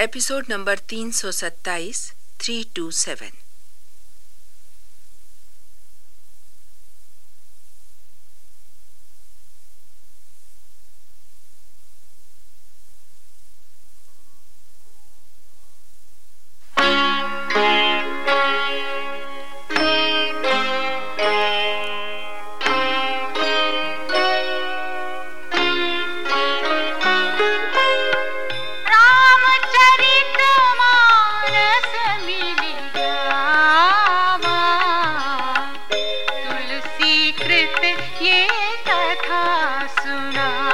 Episode number तीन सौ सत्ताईस थ्री टू सेवन कृत ये कथा सुना।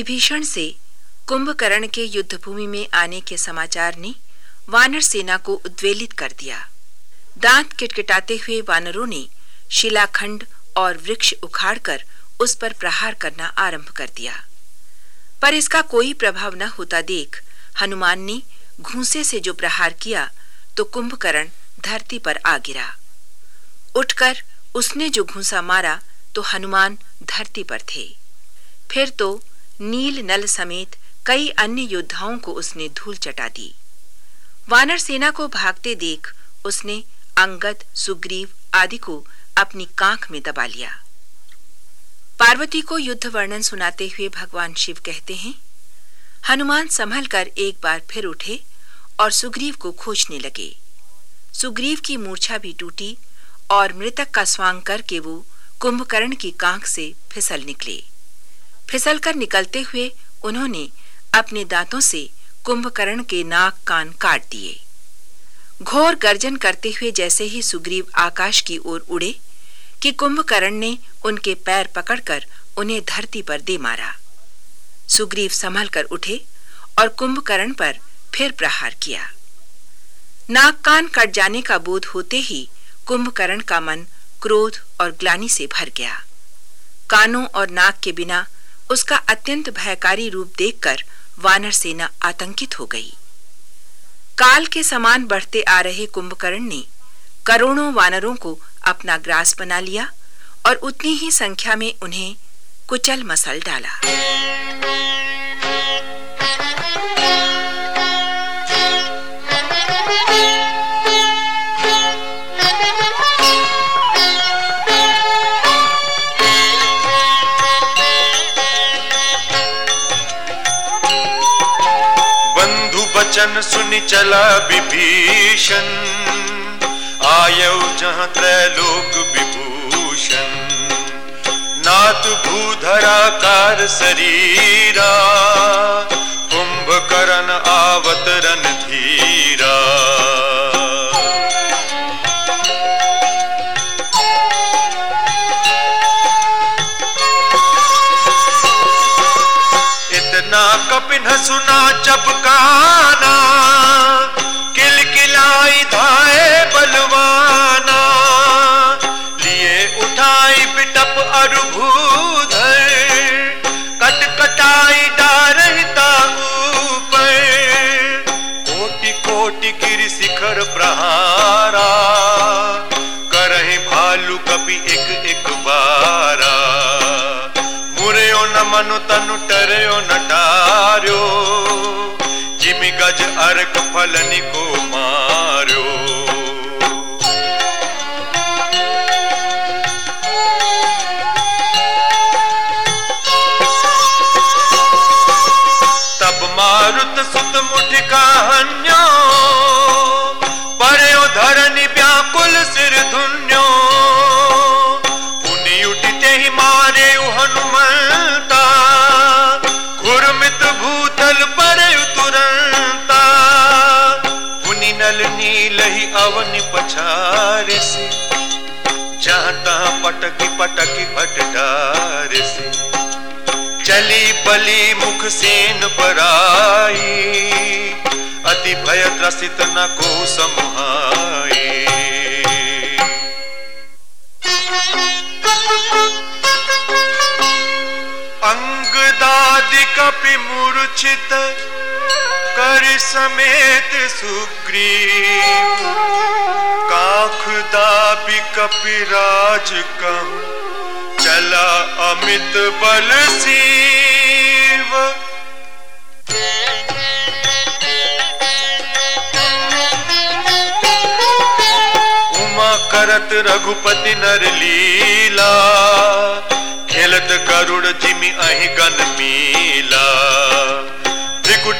विभीषण से कुंभकर्ण के युद्धभूमि में आने के समाचार ने वानर सेना को उद्वेलित कर दिया। दांत किटकिटाते हुए वानरों ने शिलाखंड और वृक्ष उखाड़कर उस पर प्रहार करना आरंभ कर दिया। पर इसका कोई प्रभाव न होता देख हनुमान ने घूसे से जो प्रहार किया तो कुंभकर्ण धरती पर आ गिरा। उठकर उसने जो घूसा मारा तो हनुमान धरती पर थे। फिर तो नील नल समेत कई अन्य योद्धाओं को उसने धूल चटा दी। वानर सेना को भागते देख उसने अंगद, सुग्रीव आदि को अपनी कांख में दबा लिया। पार्वती को युद्ध वर्णन सुनाते हुए भगवान शिव कहते हैं, हनुमान संभल कर एक बार फिर उठे और सुग्रीव को खोजने लगे। सुग्रीव की मूर्छा भी टूटी और मृतक का स्वांग करके वो कुंभकर्ण की कांख से फिसल निकले। फिसलकर निकलते हुए उन्होंने अपने दांतों से कुंभकर्ण के नाक कान काट दिए। घोर गर्जन करते हुए जैसे ही सुग्रीव आकाश की ओर उड़े कि कुंभकर्ण ने उनके पैर पकड़कर उन्हें धरती पर दे मारा। सुग्रीव संभल कर उठे और कुंभकर्ण पर फिर प्रहार किया। नाक कान कट जाने का बोध होते ही कुंभकर्ण का मन क्रोध और ग्लानी से भर गया। कानों और नाक के बिना उसका अत्यंत भयकारी रूप देखकर वानर सेना आतंकित हो गई। काल के समान बढ़ते आ रहे कुंभकर्ण ने करोड़ों वानरों को अपना ग्रास बना लिया और उतनी ही संख्या में उन्हें कुचल मसल डाला। वचन सुनि चला विभीषण। आयौ जहाँ त्रैलोक विभूषण। नाथ भूधराकार शरीरा कुंभकरण आवतरन धीरा। कपिन सुना चपकाना किल किलाई धाए मुरयो न मनु तनु टरयो न टार्यो। जिमि गज अर्क फलनि को मार्यो। तब मारुत सुत मुठिका हन्यो अटल नीलही अवन पछार से, जाता पटकी पटकी भटडार से। चली बली मुख सेन पराई अति भय त्रसित न को समहाई। अंग दादि कपि मूर्छित कर समेत सुग्रीव। काख दाबी कपिराज कहूँ चला अमित बल सीव। उमा करत रघुपति नर लीला, खेलत गरुड़ जिमि अहि गन मीला।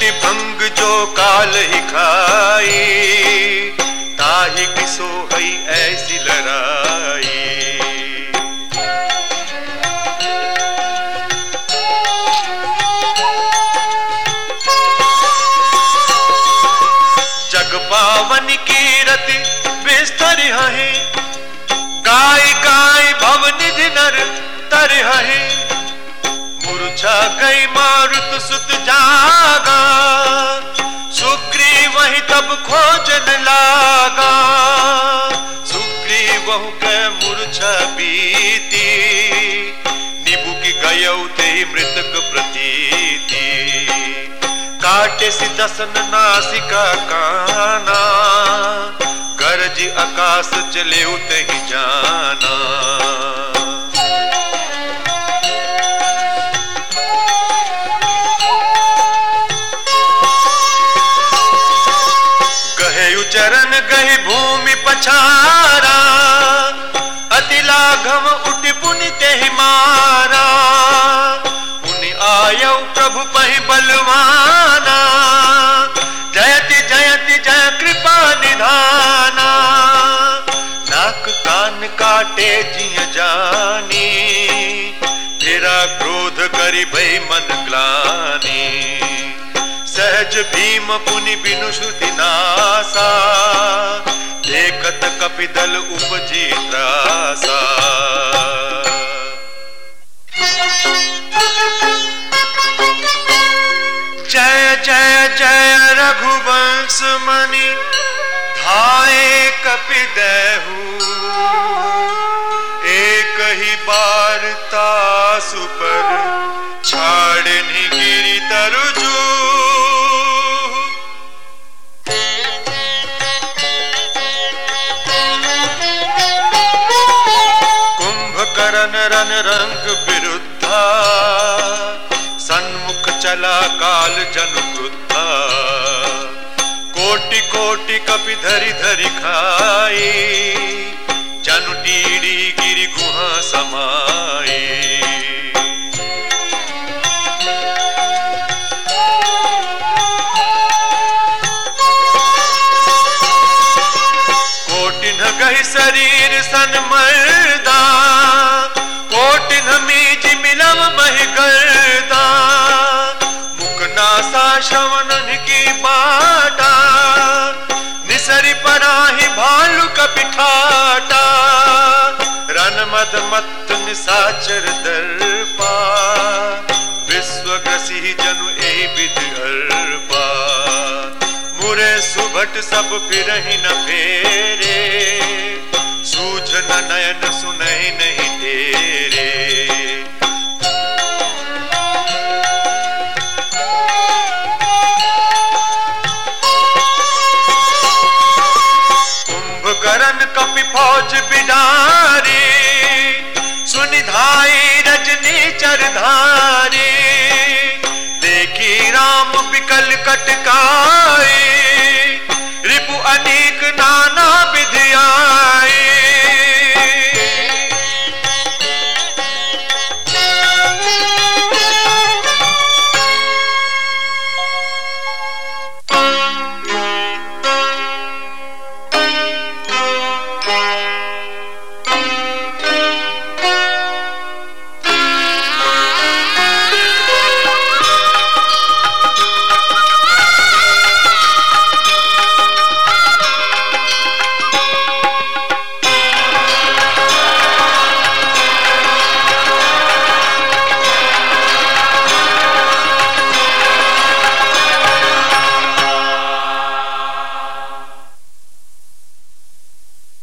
त्रिकुटी भंग जो काल ही खाई ताहि किसो हई ऐसी लड़ाई जग पावन की रति बिस्तर है, गाय गाय भव निधि नर तर है। मूर्छा गई मारुत सुत जागा। सुग्रीव वही तब खोजन लागा। सुग्रीव वहु के मूर्छा बीती। निबु की गयौ ते मृतक प्रतीति। काटे सी दसन नासिका काना। गरज आकाश चले उत ही जाना। उचरन गही भूमि पछारा, अति लाघव उठ पुनि ते मारा। पुनि आयौ प्रभु पहि बलवाना, जयति जयति, जय कृपा निधाना। नाक कान काटे जिय जानी तेरा क्रोध करी भई मन ग्लानी। सहज भीम पुनि बिनु श्रुति नासा। देखत कपिदल उपजी त्रासा जय जय जय रघुवंश मणि, धाये कपिदहु एक ही बार तासु पर रंग विरुद्धा। सन्मुख चला काल जन क्रुद्धा। कोटि कोटि कपि धरि धरि खाई। जनु टीड़ी गिरि गुहा समाई। न गही शरीर सन मर्दा कोटिन मीज मिलम महि गर्दा। मुकनासा श्रवणन की बाटा निसरी पराही भालू कपिठाटा रन मद मत निसाचर दर्पा। विश्व ग्रसी जनु ए विधि अर्पा मुरे सुभट सब फिर न फेरे। रजनी चरधारी। देखी राम बिकल कटकाई। रिपु अनेक नाना विधियाई